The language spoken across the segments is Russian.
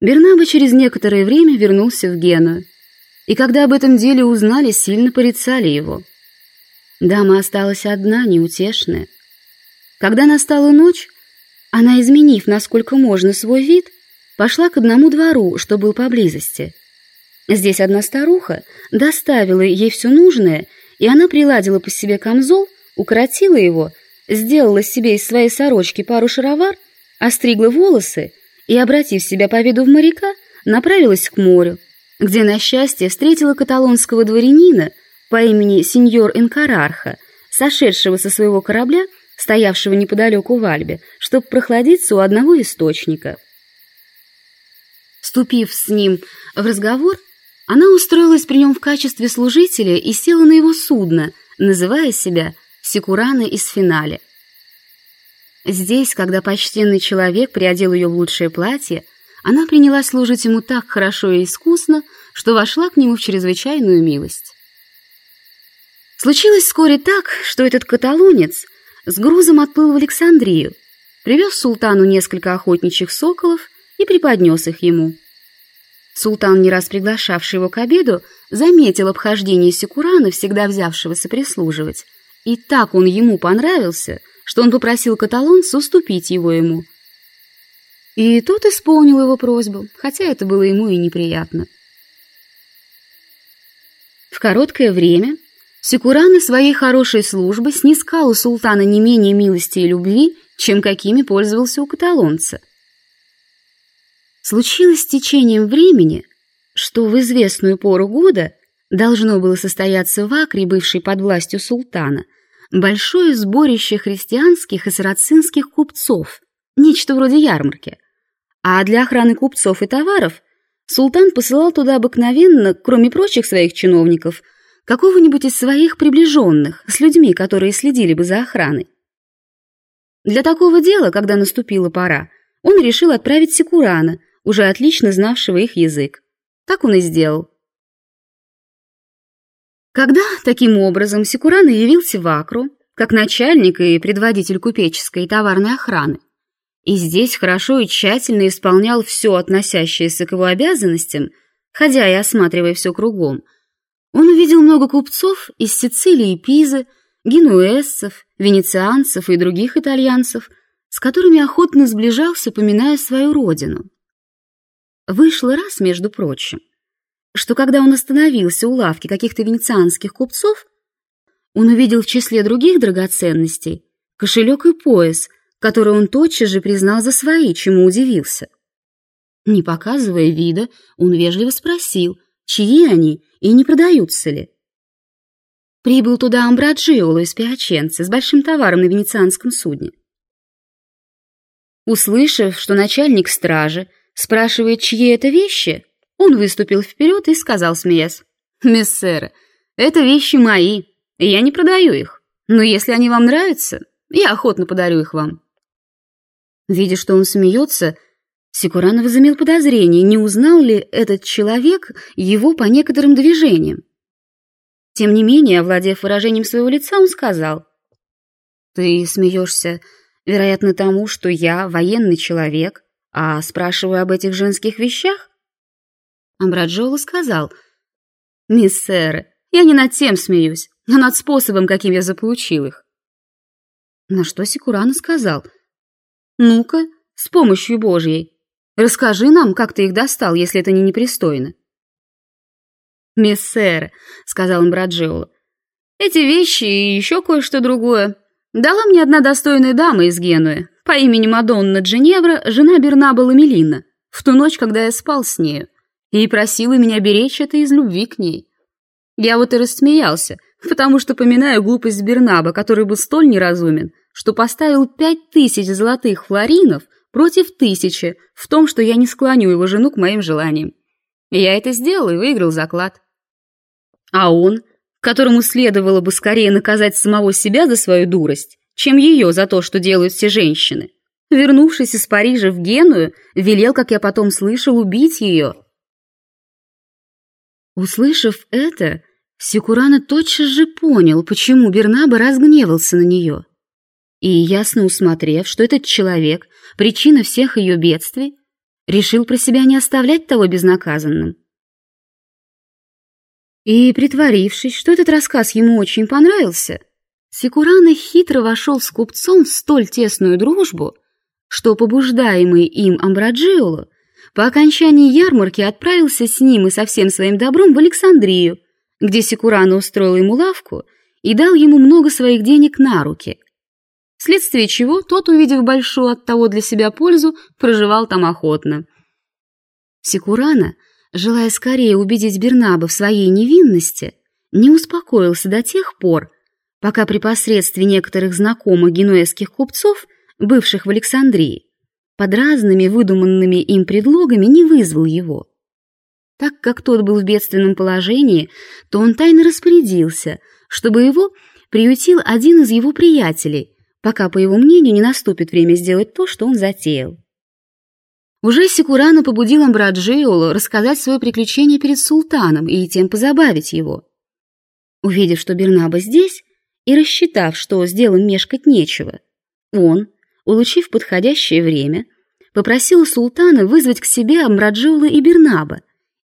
Бернаба через некоторое время вернулся в Геную, и когда об этом деле узнали, сильно порицали его. Дама осталась одна, неутешная. Когда настала ночь, она, изменив насколько можно свой вид, пошла к одному двору, что был поблизости. Здесь одна старуха доставила ей все нужное, и она приладила по себе камзол, укоротила его, сделала себе из своей сорочки пару шаровар, остригла волосы и, обратив себя по виду в моряка, направилась к морю, где, на счастье, встретила каталонского дворянина по имени сеньор Энкарарха, сошедшего со своего корабля стоявшего неподалеку в Альбе, чтобы прохладиться у одного источника. Вступив с ним в разговор, она устроилась при нем в качестве служителя и села на его судно, называя себя Секурана из Финале. Здесь, когда почтенный человек приодел ее в лучшее платье, она приняла служить ему так хорошо и искусно, что вошла к нему в чрезвычайную милость. Случилось вскоре так, что этот каталонец — с грузом отплыл в Александрию, привез султану несколько охотничьих соколов и преподнес их ему. Султан, не раз приглашавший его к обеду, заметил обхождение Секурана, всегда взявшегося прислуживать, и так он ему понравился, что он попросил каталонца уступить его ему. И тот исполнил его просьбу, хотя это было ему и неприятно. В короткое время Секуран своей хорошей службы снискал у султана не менее милости и любви, чем какими пользовался у каталонца. Случилось с течением времени, что в известную пору года должно было состояться в Акре, бывшей под властью султана, большое сборище христианских и сарацинских купцов, нечто вроде ярмарки. А для охраны купцов и товаров султан посылал туда обыкновенно, кроме прочих своих чиновников – какого-нибудь из своих приближенных с людьми, которые следили бы за охраной. Для такого дела, когда наступила пора, он решил отправить Секурана, уже отлично знавшего их язык. Так он и сделал. Когда, таким образом, Секуран явился в Акру, как начальник и предводитель купеческой и товарной охраны, и здесь хорошо и тщательно исполнял все относящееся к его обязанностям, ходя и осматривая все кругом – он увидел много купцов из Сицилии и Пизы, генуэзцев, венецианцев и других итальянцев, с которыми охотно сближался, поминая свою родину. Вышло раз, между прочим, что когда он остановился у лавки каких-то венецианских купцов, он увидел в числе других драгоценностей кошелек и пояс, который он тотчас же признал за свои, чему удивился. Не показывая вида, он вежливо спросил, чьи они и не продаются ли. Прибыл туда Амбраджиоло из Пиаченцы с большим товаром на венецианском судне. Услышав, что начальник стражи спрашивает, чьи это вещи, он выступил вперед и сказал, смеясь, «Мессеры, это вещи мои, и я не продаю их, но если они вам нравятся, я охотно подарю их вам». Видя, что он смеется, Секуранов возымел подозрение, не узнал ли этот человек его по некоторым движениям. Тем не менее, овладев выражением своего лица, он сказал, «Ты смеешься, вероятно, тому, что я военный человек, а спрашиваю об этих женских вещах?» Амбраджола сказал, «Мисс Сэра, я не над тем смеюсь, но над способом, каким я заполучил их». На что Секурана сказал, «Ну-ка, с помощью Божьей, Расскажи нам, как ты их достал, если это не непристойно. «Мессер», — сказал Имбраджиоло, — «эти вещи и еще кое-что другое дала мне одна достойная дама из Генуи по имени Мадонна Дженевра, жена Бернаба Ламелина, в ту ночь, когда я спал с нею, и просила меня беречь это из любви к ней. Я вот и рассмеялся, потому что поминаю глупость Бернаба, который был столь неразумен, что поставил пять тысяч золотых флоринов — против тысячи в том, что я не склоню его жену к моим желаниям. Я это сделал и выиграл заклад. А он, которому следовало бы скорее наказать самого себя за свою дурость, чем ее за то, что делают все женщины, вернувшись из Парижа в Геную, велел, как я потом слышал, убить ее. Услышав это, Секурана тотчас же понял, почему Бернаба разгневался на нее. И, ясно усмотрев, что этот человек — причина всех ее бедствий, решил про себя не оставлять того безнаказанным. И, притворившись, что этот рассказ ему очень понравился, Секурана хитро вошел с купцом в столь тесную дружбу, что, побуждаемый им Амбраджиоло, по окончании ярмарки отправился с ним и со всем своим добром в Александрию, где Секурана устроил ему лавку и дал ему много своих денег на руки, вследствие чего тот, увидев большую от того для себя пользу, проживал там охотно. Секурана, желая скорее убедить Бернаба в своей невинности, не успокоился до тех пор, пока при посредстве некоторых знакомых генуэзских купцов, бывших в Александрии, под разными выдуманными им предлогами не вызвал его. Так как тот был в бедственном положении, то он тайно распорядился, чтобы его приютил один из его приятелей, пока, по его мнению, не наступит время сделать то, что он затеял. Уже Секурана побудил Амбраджиолу рассказать свое приключение перед султаном и тем позабавить его. Увидев, что Бернаба здесь, и рассчитав, что с делом мешкать нечего, он, улучив подходящее время, попросил султана вызвать к себе Амраджола и Бернаба,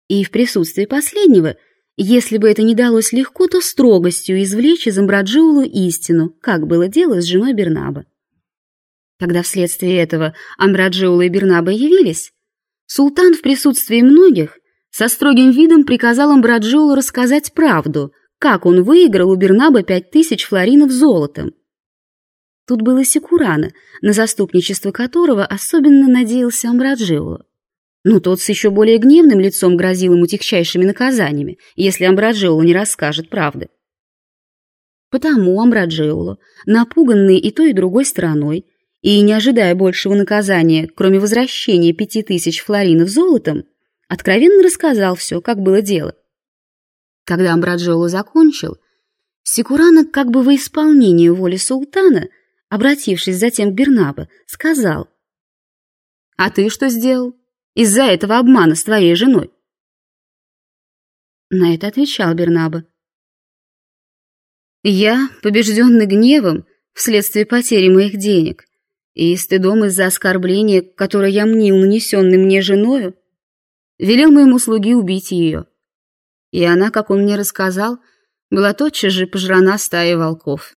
и в присутствии последнего, если бы это не далось легко, то строгостью извлечь из Амраджоулу истину, как было дело с женой Бернаба. Когда вследствие этого Амраджоула и Бернаба явились, султан в присутствии многих со строгим видом приказал Амбраджоулу рассказать правду — как он выиграл у Бернаба пять тысяч флоринов золотом. Тут было Секурана, на заступничество которого особенно надеялся Амбраджиола. Но тот с еще более гневным лицом грозил ему тягчайшими наказаниями, если Амбраджиола не расскажет правды. Потому Амбраджиола, напуганный и той, и другой стороной, и не ожидая большего наказания, кроме возвращения пяти тысяч флоринов золотом, откровенно рассказал все, как было дело. Когда Амбраджола закончил, Секурана, как бы во исполнение воли султана, обратившись затем к Бернабе, сказал, «А ты что сделал из-за этого обмана с твоей женой?» На это отвечал Бернаба. «Я, побежденный гневом вследствие потери моих денег и стыдом из-за оскорбления, которое я мнил нанесенным мне женою, велел моему слуге убить ее и она, как он мне рассказал, была тотчас же пожрана стаей волков.